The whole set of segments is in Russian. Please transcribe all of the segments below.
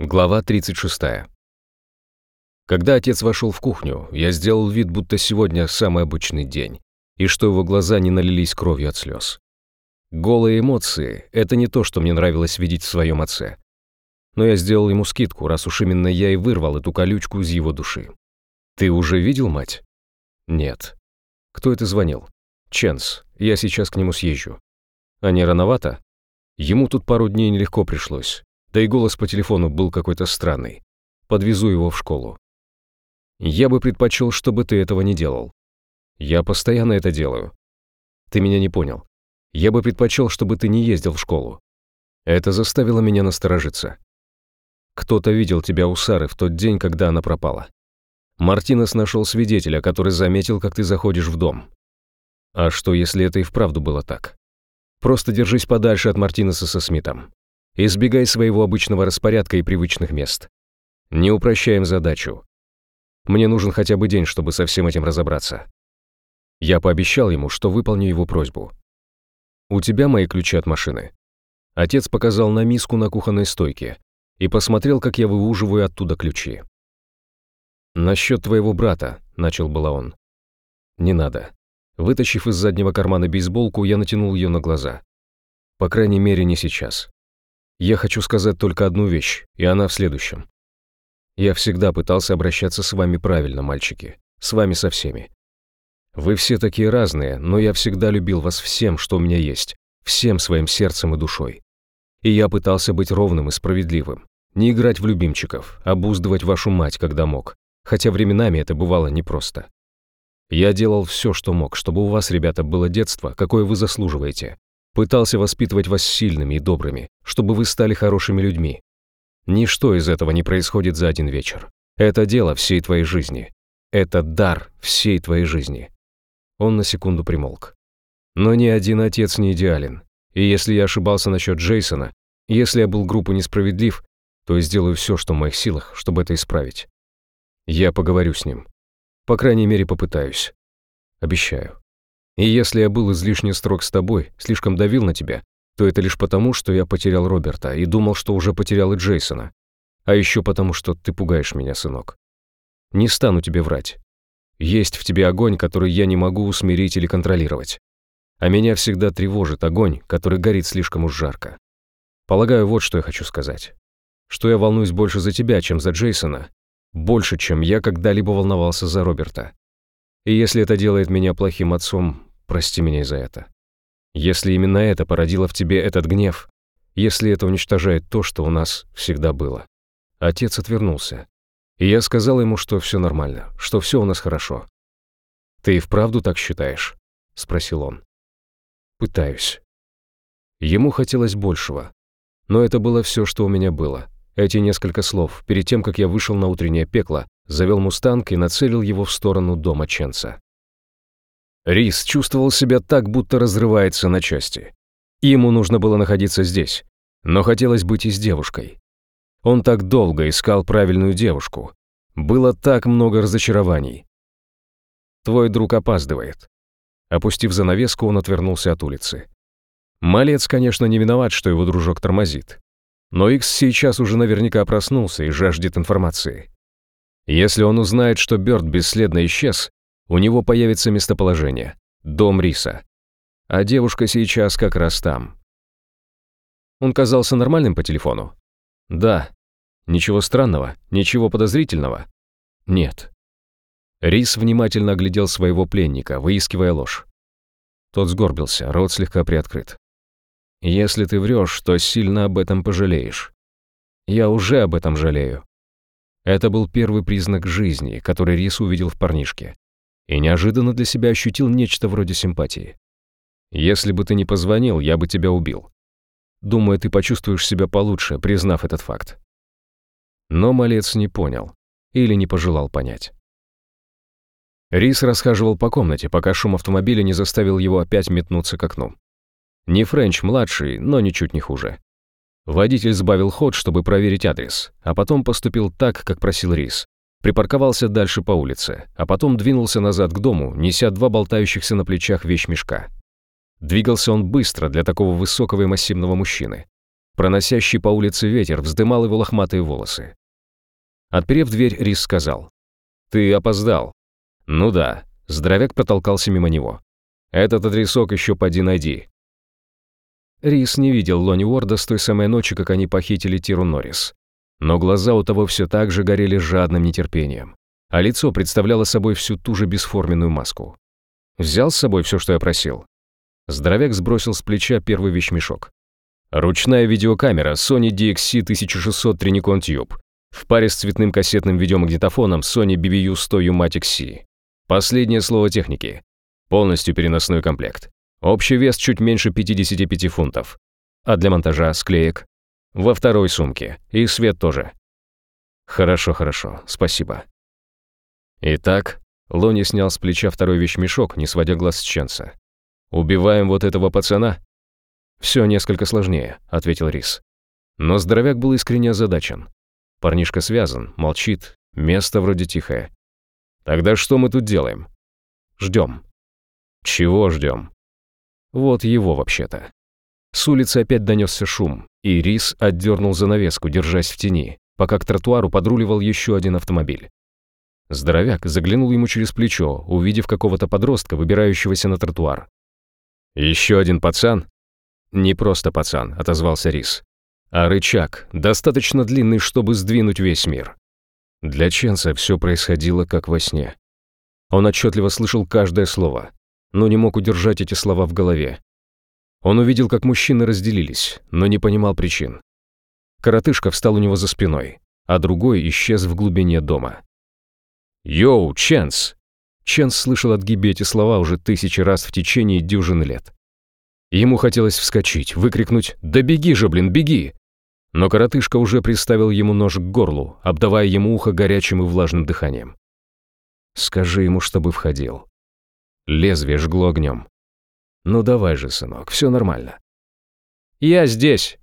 Глава 36. Когда отец вошел в кухню, я сделал вид, будто сегодня самый обычный день, и что его глаза не налились кровью от слез. Голые эмоции — это не то, что мне нравилось видеть в своем отце. Но я сделал ему скидку, раз уж именно я и вырвал эту колючку из его души. «Ты уже видел мать?» «Нет». «Кто это звонил?» «Ченс. Я сейчас к нему съезжу». «А не рановато?» Ему тут пару дней нелегко пришлось. Да и голос по телефону был какой-то странный. Подвезу его в школу. Я бы предпочел, чтобы ты этого не делал. Я постоянно это делаю. Ты меня не понял. Я бы предпочел, чтобы ты не ездил в школу. Это заставило меня насторожиться. Кто-то видел тебя у Сары в тот день, когда она пропала. Мартинес нашел свидетеля, который заметил, как ты заходишь в дом. А что, если это и вправду было так? Просто держись подальше от Мартинеса со Смитом. Избегай своего обычного распорядка и привычных мест. Не упрощаем задачу. Мне нужен хотя бы день, чтобы со всем этим разобраться. Я пообещал ему, что выполню его просьбу. «У тебя мои ключи от машины?» Отец показал на миску на кухонной стойке и посмотрел, как я выуживаю оттуда ключи. «Насчет твоего брата», — начал было он. «Не надо». Вытащив из заднего кармана бейсболку, я натянул ее на глаза. «По крайней мере, не сейчас. Я хочу сказать только одну вещь, и она в следующем. Я всегда пытался обращаться с вами правильно, мальчики. С вами со всеми. Вы все такие разные, но я всегда любил вас всем, что у меня есть. Всем своим сердцем и душой. И я пытался быть ровным и справедливым. Не играть в любимчиков, обуздывать вашу мать, когда мог. Хотя временами это бывало непросто. Я делал все, что мог, чтобы у вас, ребята, было детство, какое вы заслуживаете. Пытался воспитывать вас сильными и добрыми, чтобы вы стали хорошими людьми. Ничто из этого не происходит за один вечер. Это дело всей твоей жизни. Это дар всей твоей жизни. Он на секунду примолк. Но ни один отец не идеален. И если я ошибался насчет Джейсона, если я был группу несправедлив, то сделаю все, что в моих силах, чтобы это исправить. Я поговорю с ним. По крайней мере, попытаюсь. Обещаю. И если я был излишне строг с тобой, слишком давил на тебя, то это лишь потому, что я потерял Роберта и думал, что уже потерял и Джейсона. А еще потому, что ты пугаешь меня, сынок. Не стану тебе врать. Есть в тебе огонь, который я не могу усмирить или контролировать. А меня всегда тревожит огонь, который горит слишком уж жарко. Полагаю, вот что я хочу сказать. Что я волнуюсь больше за тебя, чем за Джейсона. Больше, чем я когда-либо волновался за Роберта. И если это делает меня плохим отцом, прости меня за это. Если именно это породило в тебе этот гнев, если это уничтожает то, что у нас всегда было. Отец отвернулся. И я сказал ему, что все нормально, что все у нас хорошо. «Ты и вправду так считаешь?» — спросил он. «Пытаюсь». Ему хотелось большего. Но это было все, что у меня было. Эти несколько слов, перед тем, как я вышел на утреннее пекло, завел мустанг и нацелил его в сторону дома Ченца. Рис чувствовал себя так, будто разрывается на части. Ему нужно было находиться здесь, но хотелось быть и с девушкой. Он так долго искал правильную девушку. Было так много разочарований. Твой друг опаздывает. Опустив занавеску, он отвернулся от улицы. Малец, конечно, не виноват, что его дружок тормозит. Но Икс сейчас уже наверняка проснулся и жаждет информации. Если он узнает, что Бёрд бесследно исчез, у него появится местоположение – дом Риса. А девушка сейчас как раз там. Он казался нормальным по телефону? Да. Ничего странного, ничего подозрительного? Нет. Рис внимательно оглядел своего пленника, выискивая ложь. Тот сгорбился, рот слегка приоткрыт. Если ты врешь, то сильно об этом пожалеешь. Я уже об этом жалею. Это был первый признак жизни, который Рис увидел в парнишке. И неожиданно для себя ощутил нечто вроде симпатии. Если бы ты не позвонил, я бы тебя убил. Думаю, ты почувствуешь себя получше, признав этот факт. Но малец не понял или не пожелал понять. Рис расхаживал по комнате, пока шум автомобиля не заставил его опять метнуться к окну. Не Френч-младший, но ничуть не хуже. Водитель сбавил ход, чтобы проверить адрес, а потом поступил так, как просил Рис. Припарковался дальше по улице, а потом двинулся назад к дому, неся два болтающихся на плечах вещмешка. Двигался он быстро для такого высокого и массивного мужчины. Проносящий по улице ветер вздымал его лохматые волосы. Отперев дверь, Рис сказал. «Ты опоздал». «Ну да». Здоровяк протолкался мимо него. «Этот адресок еще поди найди». Рис не видел Лони Уорда с той самой ночи, как они похитили Тиру Норрис. Но глаза у того все так же горели жадным нетерпением, а лицо представляло собой всю ту же бесформенную маску. «Взял с собой все, что я просил?» Здоровяк сбросил с плеча первый вещмешок. Ручная видеокамера Sony DXC 1600 Trinicon Tube в паре с цветным кассетным видеомагнитофоном Sony BBU-100 Umatic C. Последнее слово техники. Полностью переносной комплект. Общий вес чуть меньше 55 фунтов. А для монтажа склеек? Во второй сумке. И свет тоже. Хорошо, хорошо. Спасибо. Итак, Лони снял с плеча второй вещмешок, не сводя глаз с Ченса. «Убиваем вот этого пацана?» «Все несколько сложнее», — ответил Рис. Но здоровяк был искренне озадачен. Парнишка связан, молчит, место вроде тихое. «Тогда что мы тут делаем?» «Ждем». «Чего ждем?» «Вот его вообще-то». С улицы опять донесся шум, и Рис отдернул занавеску, держась в тени, пока к тротуару подруливал еще один автомобиль. Здоровяк заглянул ему через плечо, увидев какого-то подростка, выбирающегося на тротуар. «Еще один пацан?» «Не просто пацан», — отозвался Рис. «А рычаг, достаточно длинный, чтобы сдвинуть весь мир». Для Ченса все происходило как во сне. Он отчетливо слышал каждое слово, но не мог удержать эти слова в голове. Он увидел, как мужчины разделились, но не понимал причин. Коротышка встал у него за спиной, а другой исчез в глубине дома. «Йоу, Ченс!» Ченс слышал от Гиби эти слова уже тысячи раз в течение дюжины лет. Ему хотелось вскочить, выкрикнуть «Да беги же, блин, беги!» Но коротышка уже приставил ему нож к горлу, обдавая ему ухо горячим и влажным дыханием. «Скажи ему, чтобы входил». Лезвие жгло огнем. «Ну давай же, сынок, все нормально». «Я здесь!»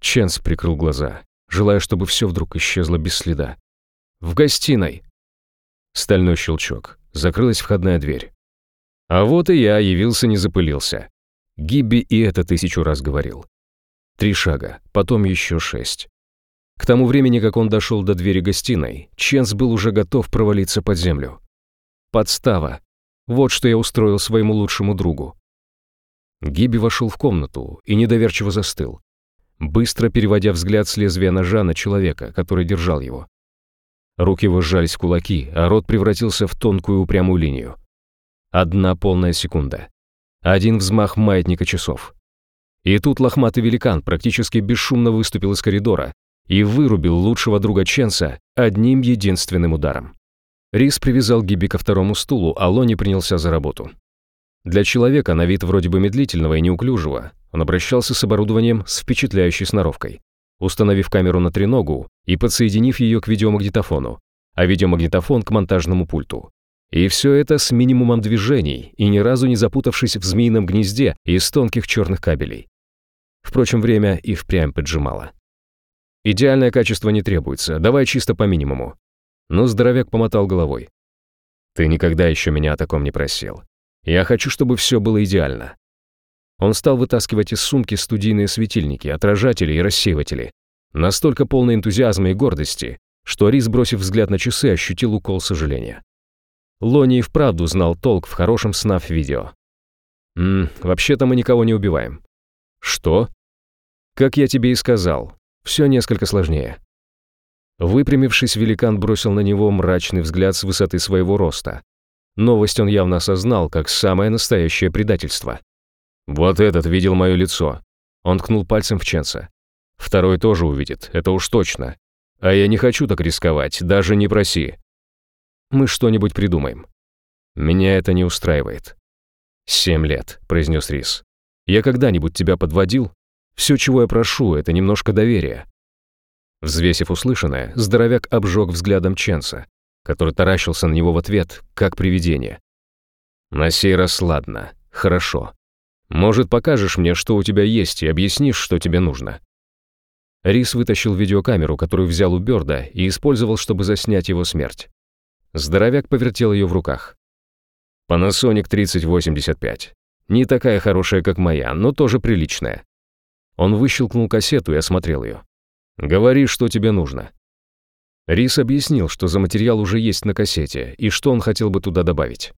Ченс прикрыл глаза, желая, чтобы все вдруг исчезло без следа. «В гостиной!» Стальной щелчок. Закрылась входная дверь. А вот и я явился, не запылился. Гибби и это тысячу раз говорил. Три шага, потом еще шесть. К тому времени, как он дошел до двери гостиной, Ченс был уже готов провалиться под землю. Подстава. Вот что я устроил своему лучшему другу. Гиби вошел в комнату и недоверчиво застыл, быстро переводя взгляд с лезвия ножа на человека, который держал его. Руки его сжались в кулаки, а рот превратился в тонкую упрямую линию. Одна полная секунда. Один взмах маятника часов. И тут лохматый великан практически бесшумно выступил из коридора и вырубил лучшего друга Ченса одним единственным ударом. Рис привязал Гиби ко второму стулу, а Лони принялся за работу. Для человека на вид вроде бы медлительного и неуклюжего он обращался с оборудованием с впечатляющей сноровкой, установив камеру на треногу и подсоединив ее к видеомагнитофону, а видеомагнитофон к монтажному пульту. И все это с минимумом движений и ни разу не запутавшись в змеином гнезде из тонких черных кабелей. Впрочем, время и впрямь поджимало. Идеальное качество не требуется, давай чисто по минимуму. Но здоровяк помотал головой. Ты никогда еще меня о таком не просил. Я хочу, чтобы все было идеально. Он стал вытаскивать из сумки студийные светильники, отражатели и рассеиватели. Настолько полный энтузиазма и гордости, что Рис, бросив взгляд на часы, ощутил укол сожаления. Лони и вправду знал толк в хорошем снаф-видео. «Ммм, вообще-то мы никого не убиваем». «Что?» «Как я тебе и сказал, все несколько сложнее». Выпрямившись, великан бросил на него мрачный взгляд с высоты своего роста. Новость он явно осознал, как самое настоящее предательство. «Вот этот видел мое лицо». Он ткнул пальцем в Ченса. «Второй тоже увидит, это уж точно. А я не хочу так рисковать, даже не проси. Мы что-нибудь придумаем». «Меня это не устраивает». «Семь лет», — произнес Рис. «Я когда-нибудь тебя подводил? Все, чего я прошу, это немножко доверия». Взвесив услышанное, здоровяк обжег взглядом Ченса, который таращился на него в ответ, как привидение. «На сей раз ладно, хорошо. Может, покажешь мне, что у тебя есть, и объяснишь, что тебе нужно?» Рис вытащил видеокамеру, которую взял у Бёрда, и использовал, чтобы заснять его смерть. Здоровяк повертел ее в руках. Panasonic 3085. Не такая хорошая, как моя, но тоже приличная. Он выщелкнул кассету и осмотрел ее. «Говори, что тебе нужно». Рис объяснил, что за материал уже есть на кассете и что он хотел бы туда добавить.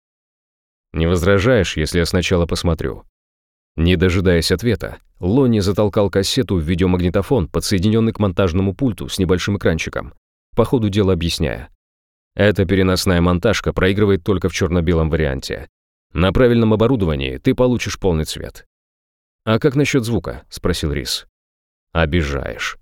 «Не возражаешь, если я сначала посмотрю?» Не дожидаясь ответа, Лонни затолкал кассету в видеомагнитофон, подсоединенный к монтажному пульту с небольшим экранчиком, по ходу дела объясняя. Эта переносная монтажка проигрывает только в черно-белом варианте. На правильном оборудовании ты получишь полный цвет. «А как насчет звука?» – спросил Рис. «Обижаешь».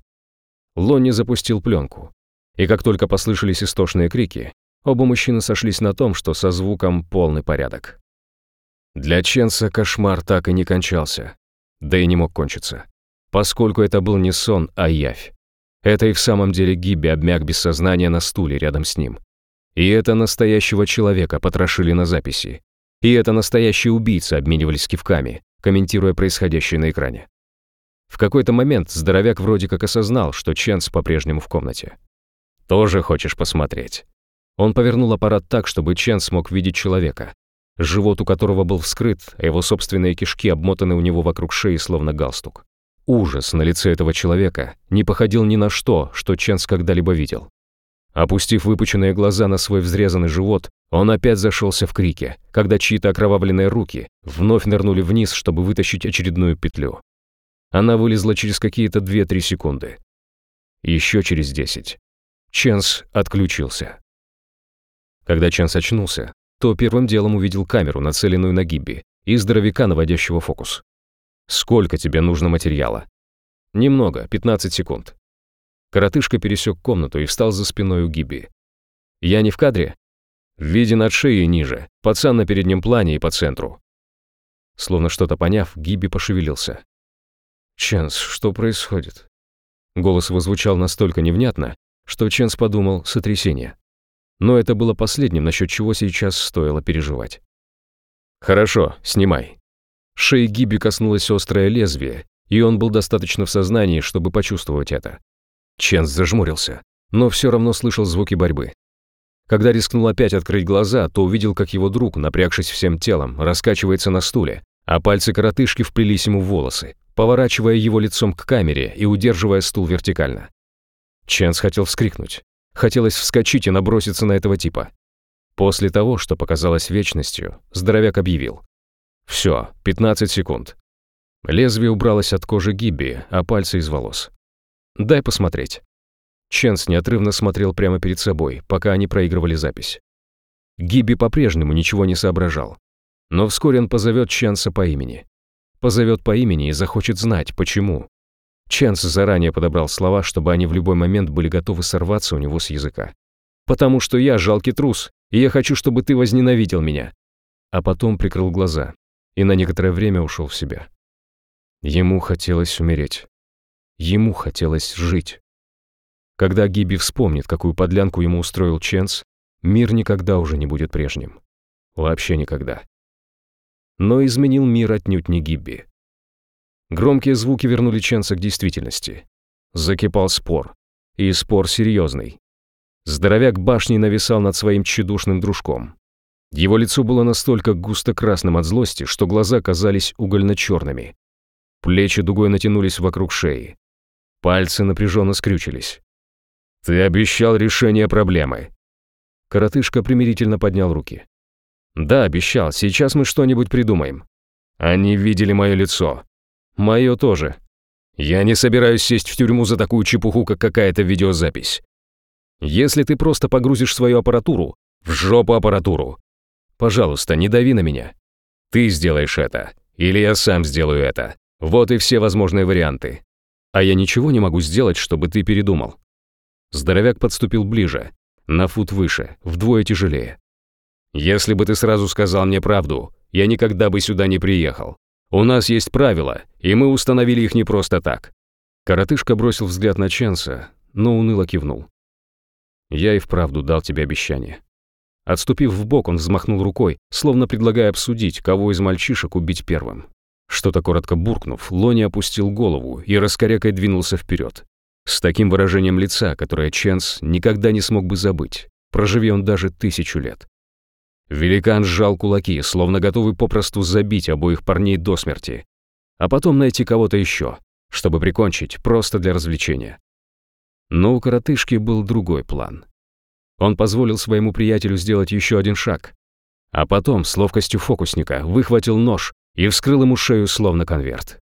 Лонни запустил пленку. И как только послышались истошные крики, оба мужчины сошлись на том, что со звуком полный порядок. Для Ченса кошмар так и не кончался. Да и не мог кончиться. Поскольку это был не сон, а явь. Это и в самом деле Гибби обмяк без сознания на стуле рядом с ним. И это настоящего человека потрошили на записи. И это настоящие убийцы обменивались кивками, комментируя происходящее на экране. В какой-то момент здоровяк вроде как осознал, что Ченс по-прежнему в комнате. «Тоже хочешь посмотреть?» Он повернул аппарат так, чтобы Ченс смог видеть человека, живот у которого был вскрыт, а его собственные кишки обмотаны у него вокруг шеи, словно галстук. Ужас на лице этого человека не походил ни на что, что Ченс когда-либо видел. Опустив выпученные глаза на свой взрезанный живот, он опять зашелся в крике, когда чьи-то окровавленные руки вновь нырнули вниз, чтобы вытащить очередную петлю. Она вылезла через какие-то 2-3 секунды. Еще через 10. Ченс отключился. Когда Ченс очнулся, то первым делом увидел камеру, нацеленную на Гибби, и здоровяка, наводящего фокус. «Сколько тебе нужно материала?» «Немного, 15 секунд». Коротышка пересек комнату и встал за спиной у Гибби. «Я не в кадре?» «Виден от шеи ниже, пацан на переднем плане и по центру». Словно что-то поняв, Гибби пошевелился. «Ченс, что происходит?» Голос его настолько невнятно, что Ченс подумал «сотрясение». Но это было последним, насчет чего сейчас стоило переживать. «Хорошо, снимай». Шеи Гиби коснулось острое лезвие, и он был достаточно в сознании, чтобы почувствовать это. Ченс зажмурился, но все равно слышал звуки борьбы. Когда рискнул опять открыть глаза, то увидел, как его друг, напрягшись всем телом, раскачивается на стуле, а пальцы коротышки вплелись ему в волосы, поворачивая его лицом к камере и удерживая стул вертикально. Ченс хотел вскрикнуть, Хотелось вскочить и наброситься на этого типа. После того, что показалось вечностью, здоровяк объявил. «Все, 15 секунд». Лезвие убралось от кожи Гибби, а пальцы из волос. «Дай посмотреть». Ченс неотрывно смотрел прямо перед собой, пока они проигрывали запись. Гибби по-прежнему ничего не соображал. Но вскоре он позовет Ченса по имени. Позовет по имени и захочет знать, почему. Ченс заранее подобрал слова, чтобы они в любой момент были готовы сорваться у него с языка. «Потому что я жалкий трус, и я хочу, чтобы ты возненавидел меня». А потом прикрыл глаза и на некоторое время ушел в себя. Ему хотелось умереть. Ему хотелось жить. Когда Гиби вспомнит, какую подлянку ему устроил Ченс, мир никогда уже не будет прежним. Вообще никогда. Но изменил мир отнюдь не Гибби. Громкие звуки вернули Ченса к действительности. Закипал спор. И спор серьезный. Здоровяк башней нависал над своим тщедушным дружком. Его лицо было настолько густо красным от злости, что глаза казались угольно-черными. Плечи дугой натянулись вокруг шеи. Пальцы напряженно скрючились. «Ты обещал решение проблемы». Коротышка примирительно поднял руки. «Да, обещал. Сейчас мы что-нибудь придумаем». «Они видели мое лицо. Мое тоже. Я не собираюсь сесть в тюрьму за такую чепуху, как какая-то видеозапись. Если ты просто погрузишь свою аппаратуру, в жопу аппаратуру. Пожалуйста, не дави на меня. Ты сделаешь это, или я сам сделаю это. Вот и все возможные варианты. А я ничего не могу сделать, чтобы ты передумал. Здоровяк подступил ближе, на фут выше, вдвое тяжелее. Если бы ты сразу сказал мне правду, я никогда бы сюда не приехал. У нас есть правила, и мы установили их не просто так». Коротышка бросил взгляд на Ченса, но уныло кивнул. «Я и вправду дал тебе обещание». Отступив в бок, он взмахнул рукой, словно предлагая обсудить, кого из мальчишек убить первым. Что-то коротко буркнув, Лони опустил голову и раскорякой двинулся вперед. С таким выражением лица, которое Ченс никогда не смог бы забыть, проживи он даже тысячу лет. Великан сжал кулаки, словно готовый попросту забить обоих парней до смерти. А потом найти кого-то еще, чтобы прикончить, просто для развлечения. Но у коротышки был другой план. Он позволил своему приятелю сделать еще один шаг, а потом с ловкостью фокусника выхватил нож и вскрыл ему шею словно конверт.